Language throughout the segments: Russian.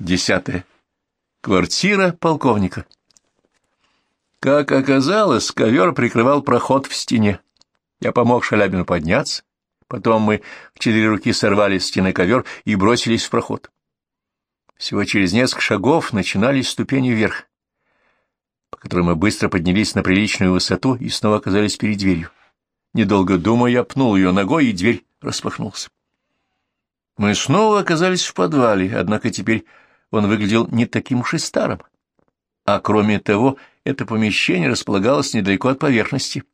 Десятое. Квартира полковника. Как оказалось, ковер прикрывал проход в стене. Я помог Шалябину подняться. Потом мы в четыре руки сорвали с стены ковер и бросились в проход. Всего через несколько шагов начинались ступени вверх, по которым мы быстро поднялись на приличную высоту и снова оказались перед дверью. Недолго думая, пнул ее ногой, и дверь распахнулась. Мы снова оказались в подвале, однако теперь он выглядел не таким уж и старым. А кроме того, это помещение располагалось недалеко от поверхности.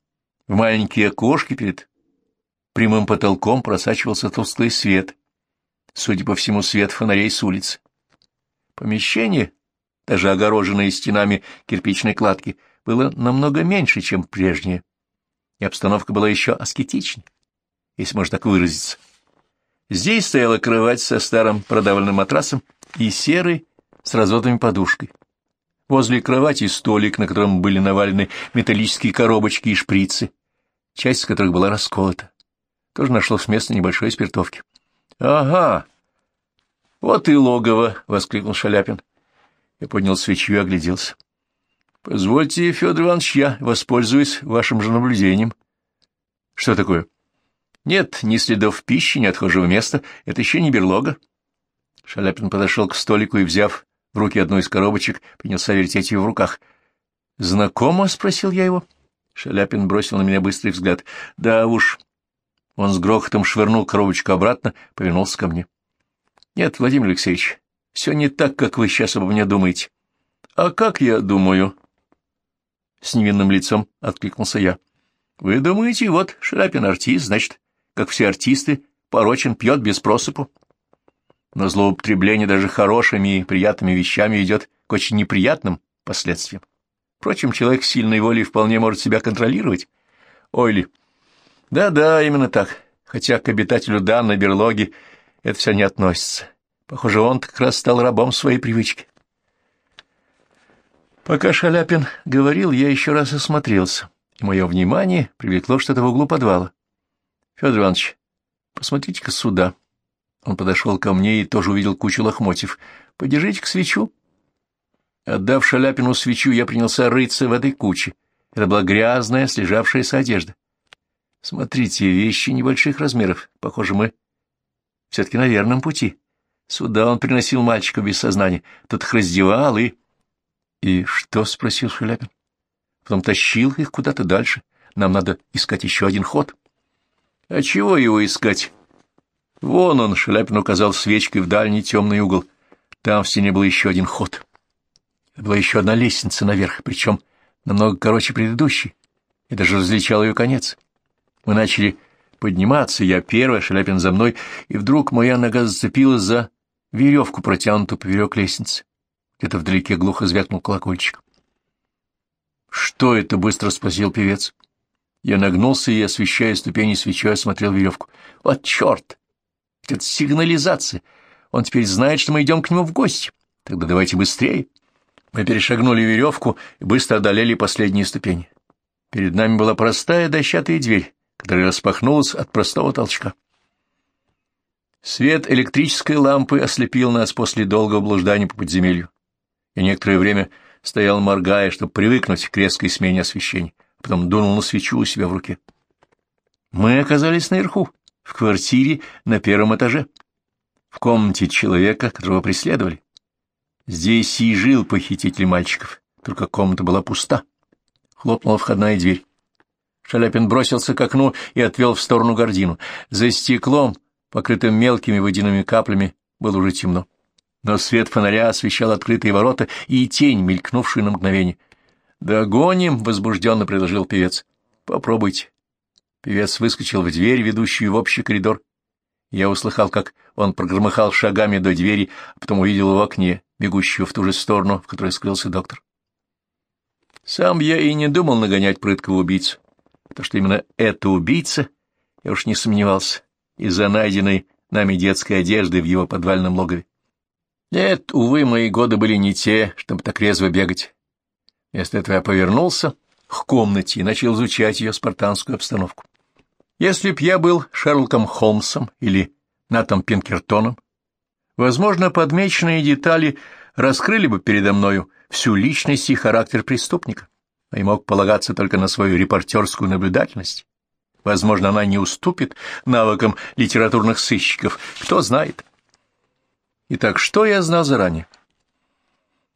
В маленькие окошки перед прямым потолком просачивался тусклый свет. Судя по всему, свет фонарей с улицы. Помещение, даже огороженное стенами кирпичной кладки, было намного меньше, чем прежнее, и обстановка была еще аскетичнее, если можно так выразиться. Здесь стояла кровать со старым продавленным матрасом и серой с разотами подушкой. Возле кровати столик, на котором были навалены металлические коробочки и шприцы, часть из которых была расколота. Тоже нашлось место небольшой спиртовки. — Ага, вот и логово! — воскликнул Шаляпин. Я поднял свечу и огляделся. — Позвольте, Федор Иванович, я воспользуюсь вашим же наблюдением. — Что такое? — Нет, ни следов пищи, ни отхожего места. Это еще не берлога. Шаляпин подошел к столику и, взяв в руки одну из коробочек, принялся вертеть ее в руках. — Знакомо? — спросил я его. Шаляпин бросил на меня быстрый взгляд. — Да уж. Он с грохотом швырнул коробочку обратно, повернулся ко мне. — Нет, Владимир Алексеевич, все не так, как вы сейчас обо мне думаете. — А как я думаю? С невинным лицом откликнулся я. — Вы думаете, вот Шаляпин артист, значит, как все артисты, порочен, пьет без просыпу. Но злоупотребление даже хорошими и приятными вещами идет к очень неприятным последствиям. Впрочем, человек сильной волей вполне может себя контролировать. Ойли. Да-да, именно так. Хотя к обитателю данной берлоги это все не относится. Похоже, он как раз стал рабом своей привычки. Пока Шаляпин говорил, я еще раз осмотрелся, и мое внимание привлекло что-то в углу подвала. — Федор Иванович, посмотрите-ка сюда. Он подошел ко мне и тоже увидел кучу лохмотьев. — Подержите-ка свечу. Отдав Шаляпину свечу, я принялся рыться в этой куче. Это была грязная, слежавшаяся одежда. Смотрите, вещи небольших размеров. Похоже, мы все-таки на верном пути. Сюда он приносил мальчика без сознания, тут их раздевал и... — И что? — спросил Шаляпин. — Потом тащил их куда-то дальше. Нам надо искать еще один ход. — А чего его искать? Вон он, Шаляпин указал свечкой в дальний темный угол. Там в стене был еще один ход. Это была еще одна лестница наверх, причем намного короче предыдущей. Я даже различал ее конец. Мы начали подниматься, я первый, Шаляпин за мной, и вдруг моя нога зацепилась за веревку, протянутую поверек лестницы. Где-то вдалеке глухо звякнул колокольчик. «Что это?» — быстро спросил певец. Я нагнулся и, освещая ступени свечой, осмотрел веревку. «Вот черт! Это сигнализация! Он теперь знает, что мы идем к нему в гости. Тогда давайте быстрее!» Мы перешагнули веревку и быстро одолели последние ступени. Перед нами была простая дощатая дверь, которая распахнулась от простого толчка. Свет электрической лампы ослепил нас после долгого блуждания по подземелью. Я некоторое время стоял, моргая, чтобы привыкнуть к резкой смене освещения, потом дунул на свечу у себя в руке. Мы оказались наверху, в квартире на первом этаже, в комнате человека, которого преследовали. Здесь и жил похититель мальчиков, только комната была пуста. Хлопнула входная дверь. Шаляпин бросился к окну и отвел в сторону гордину. За стеклом, покрытым мелкими водяными каплями, было уже темно. Но свет фонаря освещал открытые ворота и тень, мелькнувшую на мгновение. «Догоним!» — возбужденно предложил певец. «Попробуйте». Певец выскочил в дверь, ведущую в общий коридор. Я услыхал, как он прогромыхал шагами до двери, а потом увидел в окне, бегущую в ту же сторону, в которой скрылся доктор. Сам я и не думал нагонять прыткого убийцу. То, что именно это убийца, я уж не сомневался, из-за найденной нами детской одежды в его подвальном логове. Нет, увы, мои годы были не те, чтобы так резво бегать. Вместо этого я повернулся к комнате и начал изучать ее спартанскую обстановку. Если б я был Шерлоком Холмсом или Натом Пинкертоном, Возможно, подмеченные детали раскрыли бы передо мною всю личность и характер преступника, а я мог полагаться только на свою репортерскую наблюдательность. Возможно, она не уступит навыкам литературных сыщиков, кто знает. Итак, что я знал заранее?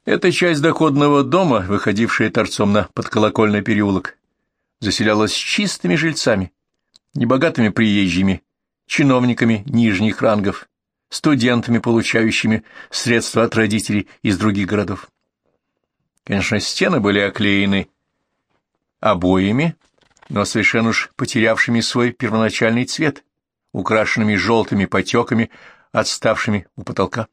Эта часть доходного дома, выходившая торцом на подколокольный переулок, заселялась чистыми жильцами, небогатыми приезжими, чиновниками нижних рангов, студентами, получающими средства от родителей из других городов. Конечно, стены были оклеены обоями, но совершенно уж потерявшими свой первоначальный цвет, украшенными желтыми потеками, отставшими у потолка.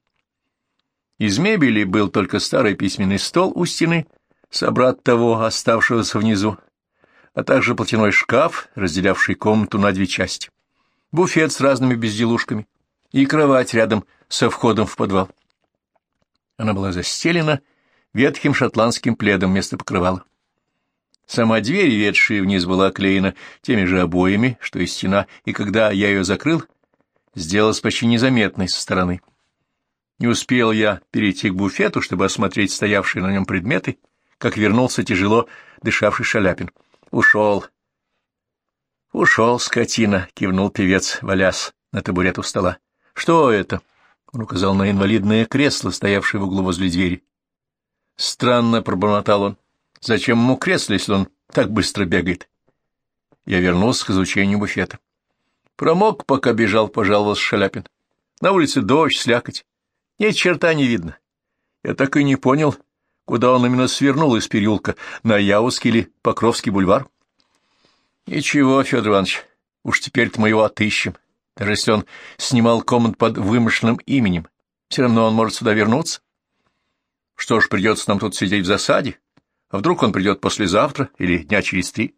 Из мебели был только старый письменный стол у стены, собрат того, оставшегося внизу, а также платяной шкаф, разделявший комнату на две части, буфет с разными безделушками и кровать рядом со входом в подвал. Она была застелена ветхим шотландским пледом вместо покрывала. Сама дверь, ведшая вниз, была оклеена теми же обоями, что и стена, и когда я ее закрыл, сделалась почти незаметной со стороны. Не успел я перейти к буфету, чтобы осмотреть стоявшие на нем предметы, как вернулся тяжело дышавший Шаляпин. Ушел. Ушел, скотина, кивнул певец, валясь на табурет у стола. Что это? Он указал на инвалидное кресло, стоявшее в углу возле двери. Странно, пробормотал он. Зачем ему кресло, если он так быстро бегает? Я вернулся к изучению буфета. Промок, пока бежал, пожаловался Шаляпин. На улице дождь, слякоть. Нет, черта не видно. Я так и не понял, куда он именно свернул из переулка, на Яузский или Покровский бульвар. Ничего, Федор Иванович, уж теперь-то мы его отыщем. Даже если он снимал комнат под вымышленным именем, все равно он может сюда вернуться. Что ж, придется нам тут сидеть в засаде. А вдруг он придет послезавтра или дня через три?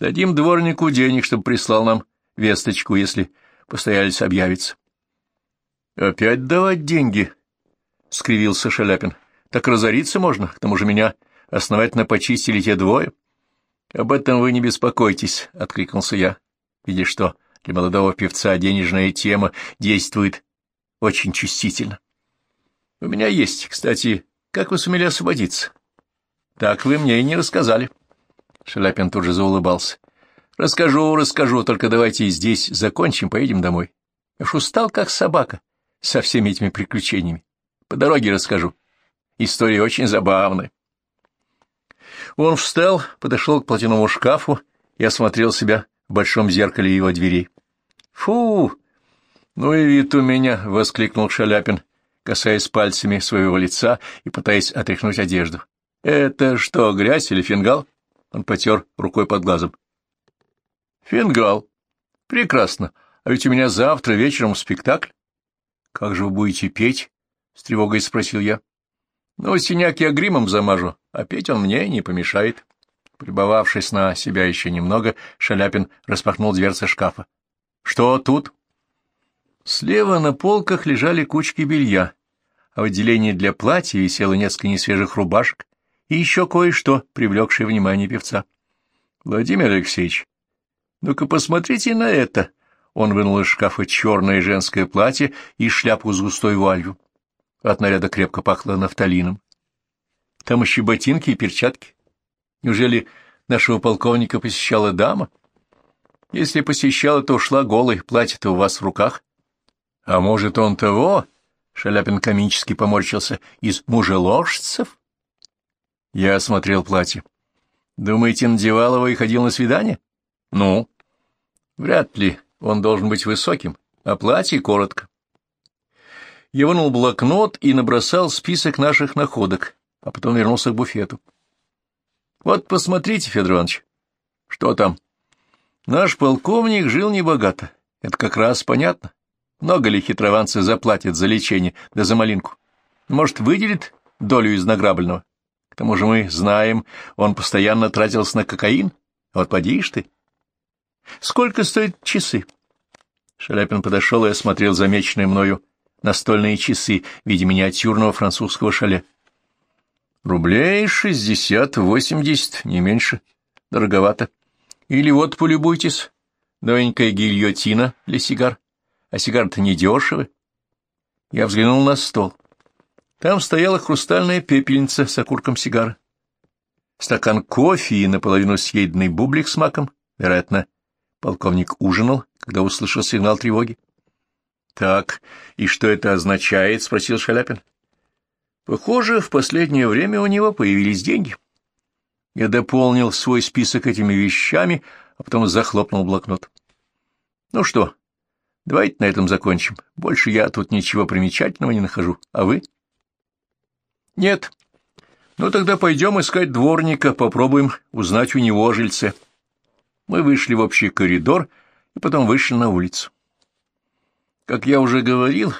Дадим дворнику денег, чтобы прислал нам весточку, если постоялец объявится. — Опять давать деньги? — скривился Шаляпин. — Так разориться можно, к тому же меня основательно почистили те двое. — Об этом вы не беспокойтесь, — откликнулся я, видя, что для молодого певца денежная тема действует очень чувствительно. — У меня есть, кстати, как вы сумели освободиться? Так вы мне и не рассказали. Шаляпин тут же заулыбался. Расскажу, расскажу, только давайте здесь закончим, поедем домой. Я ж устал, как собака, со всеми этими приключениями. По дороге расскажу. История очень забавная. Он встал, подошел к платяному шкафу и осмотрел себя в большом зеркале его дверей. «Фу! Ну и вид у меня!» — воскликнул Шаляпин, касаясь пальцами своего лица и пытаясь отряхнуть одежду. «Это что, грязь или фингал?» Он потер рукой под глазом. «Фингал. Прекрасно. А ведь у меня завтра вечером спектакль». «Как же вы будете петь?» — с тревогой спросил я. «Ну, синяк я гримом замажу, а петь он мне не помешает». Прибававшись на себя еще немного, Шаляпин распахнул дверцы шкафа. «Что тут?» Слева на полках лежали кучки белья, а в отделении для платья висело несколько несвежих рубашек, и еще кое-что, привлекшее внимание певца. — Владимир Алексеевич, ну-ка посмотрите на это! Он вынул из шкафа черное женское платье и шляпу с густой вуалью. От наряда крепко пахло нафталином. Там еще ботинки и перчатки. Неужели нашего полковника посещала дама? Если посещала, то ушла голой, платье-то у вас в руках. А может, он того, — Шаляпин комически поморщился, — из мужеложцев? Я осмотрел платье. Думаете, надевал его и ходил на свидание? Ну? Вряд ли. Он должен быть высоким, а платье коротко. Я вынул блокнот и набросал список наших находок, а потом вернулся к буфету. Вот посмотрите, Федор Иванович, что там? Наш полковник жил небогато. Это как раз понятно. Много ли хитрованцы заплатят за лечение да за малинку? Может, выделит долю из награбленного? К тому же мы знаем, он постоянно тратился на кокаин. Вот подишь ты. Сколько стоят часы? Шаляпин подошел и осмотрел замеченные мною настольные часы в виде миниатюрного французского шале. Рублей шестьдесят-восемьдесят, не меньше. Дороговато. Или вот полюбуйтесь, новенькая гильотина для сигар. А сигар-то недешевы. Я взглянул на стол. Там стояла хрустальная пепельница с окурком сигары. Стакан кофе и наполовину съеденный бублик с маком. Вероятно, полковник ужинал, когда услышал сигнал тревоги. — Так, и что это означает? — спросил Шаляпин. — Похоже, в последнее время у него появились деньги. Я дополнил свой список этими вещами, а потом захлопнул блокнот. — Ну что, давайте на этом закончим. Больше я тут ничего примечательного не нахожу. А вы? — нет. Ну тогда пойдем искать дворника, попробуем узнать у него о жильце. Мы вышли в общий коридор и потом вышли на улицу. Как я уже говорил,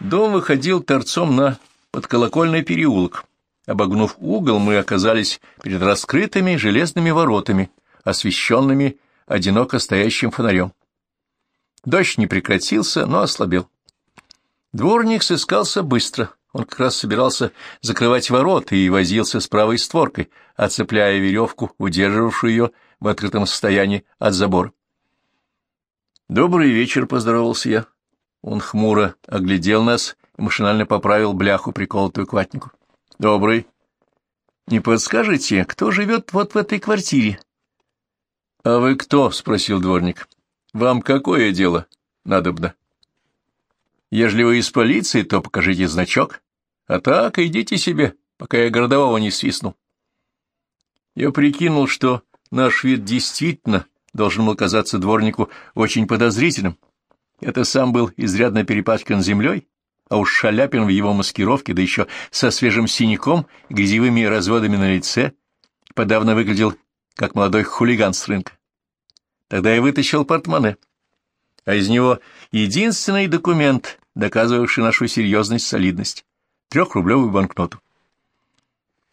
дом выходил торцом на подколокольный переулок. Обогнув угол, мы оказались перед раскрытыми железными воротами, освещенными одиноко стоящим фонарем. Дождь не прекратился, но ослабел. Дворник сыскался быстро. Он как раз собирался закрывать ворота и возился с правой створкой, отцепляя веревку, удерживавшую ее в открытом состоянии от забора. «Добрый вечер», — поздоровался я. Он хмуро оглядел нас и машинально поправил бляху, приколотую к ватнику. «Добрый. Не подскажете, кто живет вот в этой квартире?» «А вы кто?» — спросил дворник. «Вам какое дело надобно?» «Ежели вы из полиции, то покажите значок». А так, идите себе, пока я городового не свистнул. Я прикинул, что наш вид действительно должен был казаться дворнику очень подозрительным. Это сам был изрядно перепачкан землей, а уж Шаляпин в его маскировке, да еще со свежим синяком и грязевыми разводами на лице, подавно выглядел как молодой хулиган с рынка. Тогда я вытащил портмоне, а из него единственный документ, доказывавший нашу серьезность, солидность трехрублевую банкноту.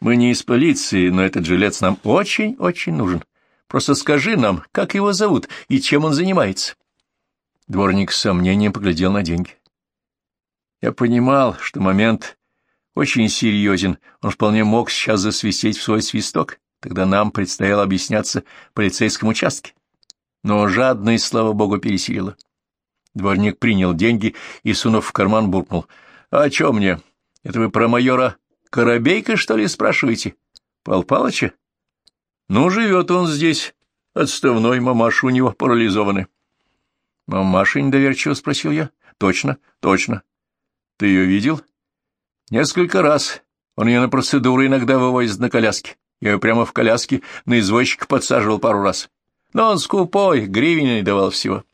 Мы не из полиции, но этот жилец нам очень-очень нужен. Просто скажи нам, как его зовут и чем он занимается. Дворник с сомнением поглядел на деньги. Я понимал, что момент очень серьезен, он вполне мог сейчас засвистеть в свой свисток, тогда нам предстояло объясняться в полицейском участке. Но жадность, слава богу, пересилила. Дворник принял деньги и, сунув в карман, буркнул. — А что мне? — это вы про майора Коробейка, что ли, спрашиваете? Пал Палыча? Ну, живет он здесь. Отставной, мамаша у него парализованы. Мамаша недоверчиво спросил я. Точно, точно. Ты ее видел? Несколько раз. Он ее на процедуры иногда вывозит на коляске. Я ее прямо в коляске на извозчика подсаживал пару раз. Но он скупой, гривен давал всего.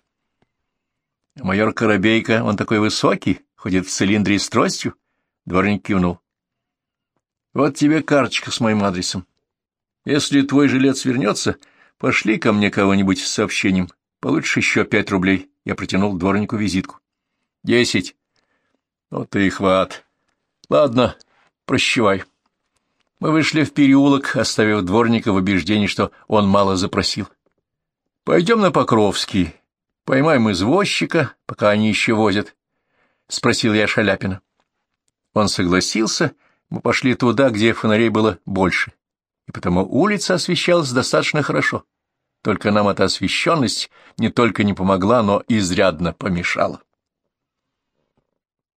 Майор Коробейка, он такой высокий, ходит в цилиндре с тростью. Дворник кивнул. Вот тебе карточка с моим адресом. Если твой жилец вернется, пошли ко мне кого-нибудь с сообщением. Получишь еще пять рублей. Я протянул дворнику визитку. Десять. Вот и хват. Ладно, прощавай. Мы вышли в переулок, оставив дворника в убеждении, что он мало запросил. Пойдем на Покровский. Поймаем извозчика, пока они еще возят. — спросил я Шаляпина. Он согласился, мы пошли туда, где фонарей было больше, и потому улица освещалась достаточно хорошо. Только нам эта освещенность не только не помогла, но изрядно помешала.